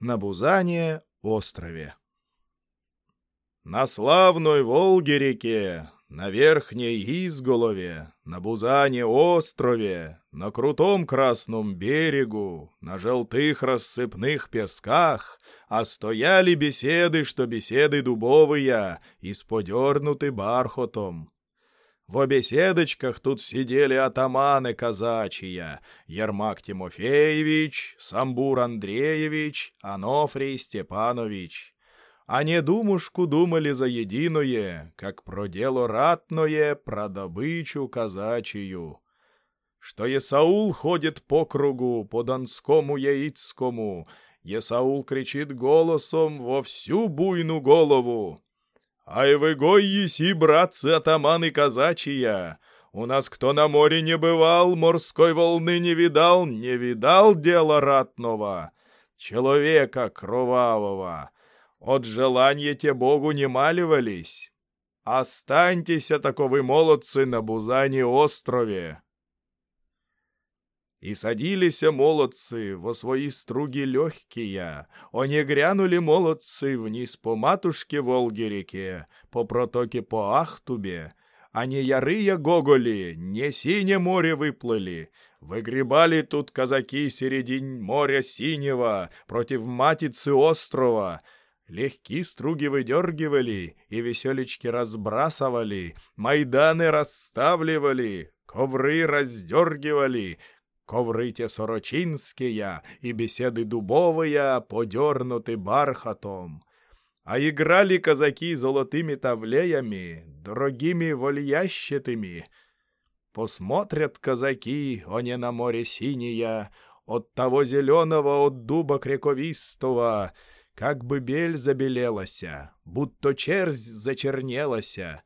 на Бузане острове. На славной Волге-реке, на верхней изголове, на Бузане острове, на крутом красном берегу, на желтых рассыпных песках, а стояли беседы, что беседы дубовые, исподернуты бархотом. В беседочках тут сидели атаманы казачья, Ермак Тимофеевич, Самбур Андреевич, Анофрий Степанович. Они думушку думали за единое, как про дело ратное, про добычу казачью. Что Есаул ходит по кругу, по Донскому Яицкому, Есаул кричит голосом во всю буйну голову. «Ай вы гой еси, братцы, атаманы казачья! У нас кто на море не бывал, морской волны не видал, не видал дела ратного, человека кровавого. От желания те Богу не маливались. Останьтесь, таковы молодцы, на Бузане острове!» И садились молодцы во свои струги легкие, Они грянули молодцы вниз по матушке Волге-реке, По протоке по Ахтубе, а не ярые гоголи, не синее море выплыли. Выгребали тут казаки середин моря синего против матицы острова. Легкие струги выдергивали и веселечки разбрасывали, майданы расставливали, ковры раздергивали, Ковры те сорочинские и беседы дубовые подернуты бархатом. А играли казаки золотыми тавлеями, дорогими вольящетыми. Посмотрят казаки, они на море синее, от того зеленого от дуба крековистого, как бы бель забелелася, будто черзь зачернелася.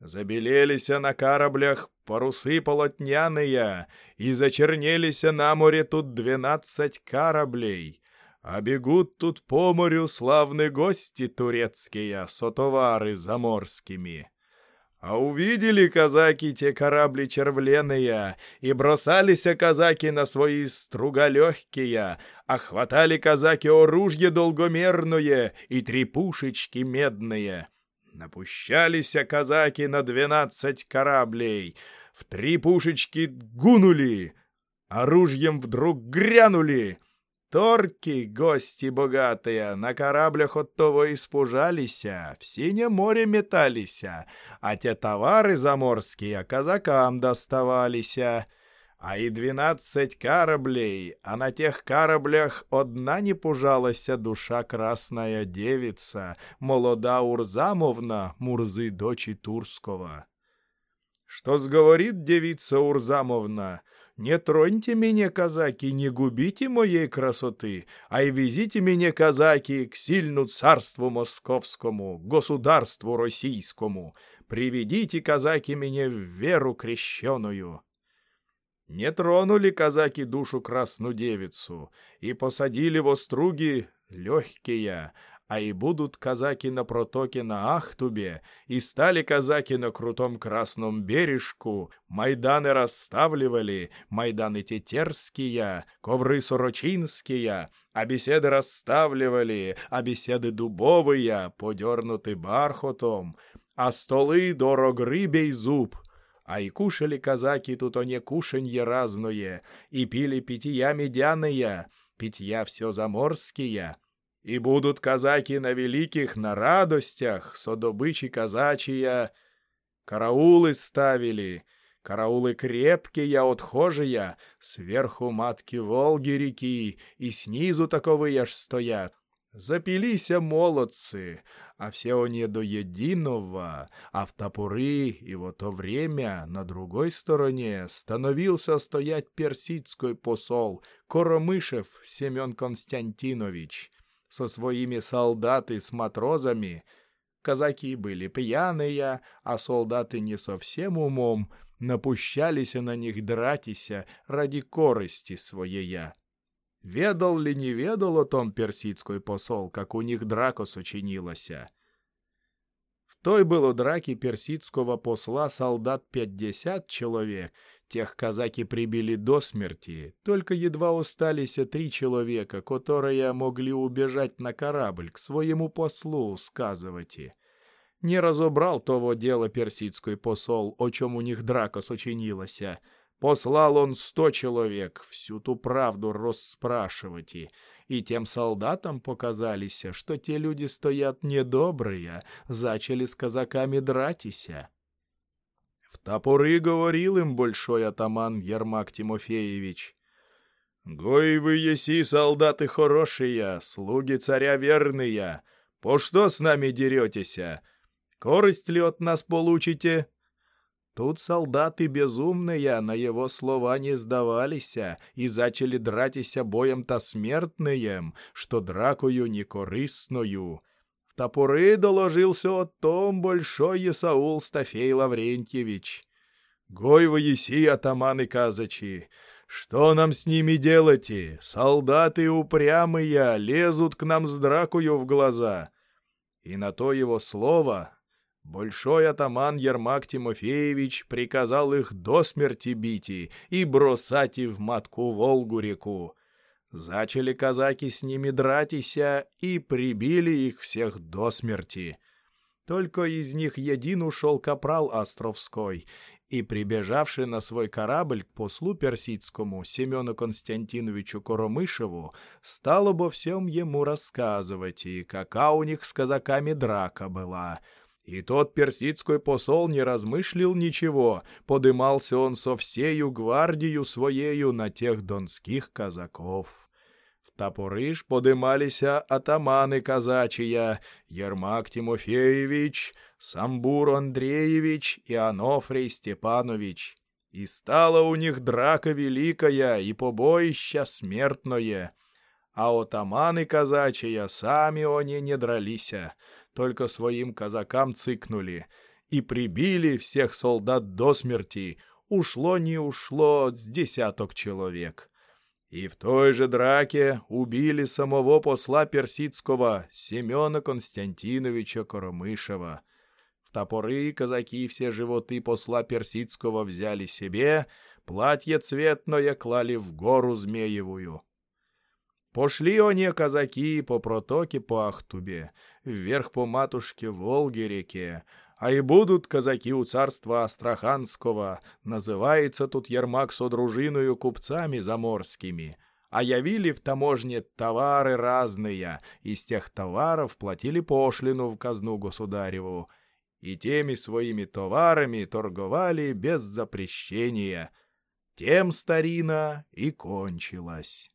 Забелелися на кораблях парусы полотняные, и зачернелися на море тут двенадцать кораблей, а бегут тут по морю славные гости турецкие со товары заморскими. А увидели казаки те корабли червленые, и бросались казаки на свои струга легкие, а хватали казаки оружие долгомерное и три пушечки медные — Напущались казаки на двенадцать кораблей, в три пушечки гунули, оружием вдруг грянули. Торки, гости богатые, на кораблях от того испужалися, в синее море металися, а те товары заморские казакам доставалися а и двенадцать кораблей, а на тех кораблях одна не пужалася душа красная девица, молода Урзамовна, Мурзы дочи Турского. Что сговорит девица Урзамовна? Не троньте меня, казаки, не губите моей красоты, а и везите меня, казаки, к сильну царству московскому, государству российскому. Приведите, казаки, меня в веру крещеную. Не тронули казаки душу красную девицу, и посадили в оструги легкие, а и будут казаки на протоке на Ахтубе, и стали казаки на крутом красном бережку, майданы расставливали, майданы тетерские, ковры сорочинские, а беседы расставливали, а беседы дубовые, подернуты бархотом, а столы дорог рыбей зуб — а и кушали казаки тут они кушанье разное, и пили питья медяные, питья все заморские. И будут казаки на великих, на радостях, со добычи казачья. Караулы ставили, караулы крепкие, отхожие, сверху матки Волги реки, и снизу таковые аж стоят. Запилися молодцы, а все они до единого, а в топоры и в то время на другой стороне становился стоять персидский посол Коромышев Семен Константинович со своими солдаты с матрозами. Казаки были пьяные, а солдаты не совсем умом, напущались на них дратися ради корысти своей. Ведал ли не ведал о том персидской посол, как у них драка сочинилася? В той было драки персидского посла солдат пятьдесят человек, Тех казаки прибили до смерти, только едва остались три человека, которые могли убежать на корабль к своему послу сказывать. Не разобрал того дела персидский посол, о чем у них драка сочинилася. Послал он сто человек всю ту правду расспрашивать, и тем солдатам показались, что те люди стоят недобрые, зачали с казаками дратися. В топоры говорил им большой атаман Ермак Тимофеевич. «Гой вы еси, солдаты хорошие, слуги царя верные, по что с нами деретеся? Корость ли от нас получите?» Тут солдаты безумные на его слова не сдавались и зачали дратися боем-то смертным, что дракою некорыстною топоры доложился о том большой Исаул Стафей Лаврентьевич. Гой вы еси, атаманы казачи, что нам с ними делать? Солдаты упрямые лезут к нам с дракою в глаза. И на то его слово большой атаман Ермак Тимофеевич приказал их до смерти бить и бросать в матку Волгу-реку. Зачали казаки с ними дратися и прибили их всех до смерти. Только из них един ушел капрал Островской, и, прибежавший на свой корабль к послу персидскому Семену Константиновичу Коромышеву, стал обо всем ему рассказывать, и какая у них с казаками драка была. И тот персидский посол не размышлил ничего, подымался он со всею гвардию своею на тех донских казаков. Топоры ж подымалися атаманы казачия, Ермак Тимофеевич, Самбур Андреевич и Анофрий Степанович. И стала у них драка великая и побоище смертное. А атаманы казачия сами они не дралися, только своим казакам цыкнули и прибили всех солдат до смерти, ушло не ушло с десяток человек. И в той же драке убили самого посла персидского Семена Константиновича Коромышева. В топоры казаки все животы посла персидского взяли себе, платье цветное клали в гору Змеевую. Пошли они, казаки, по протоке по Ахтубе, вверх по матушке Волге-реке, а и будут казаки у царства Астраханского, называется тут Ермак со дружиною купцами заморскими, а явили в таможне товары разные, из тех товаров платили пошлину в казну государеву, и теми своими товарами торговали без запрещения. Тем старина и кончилась.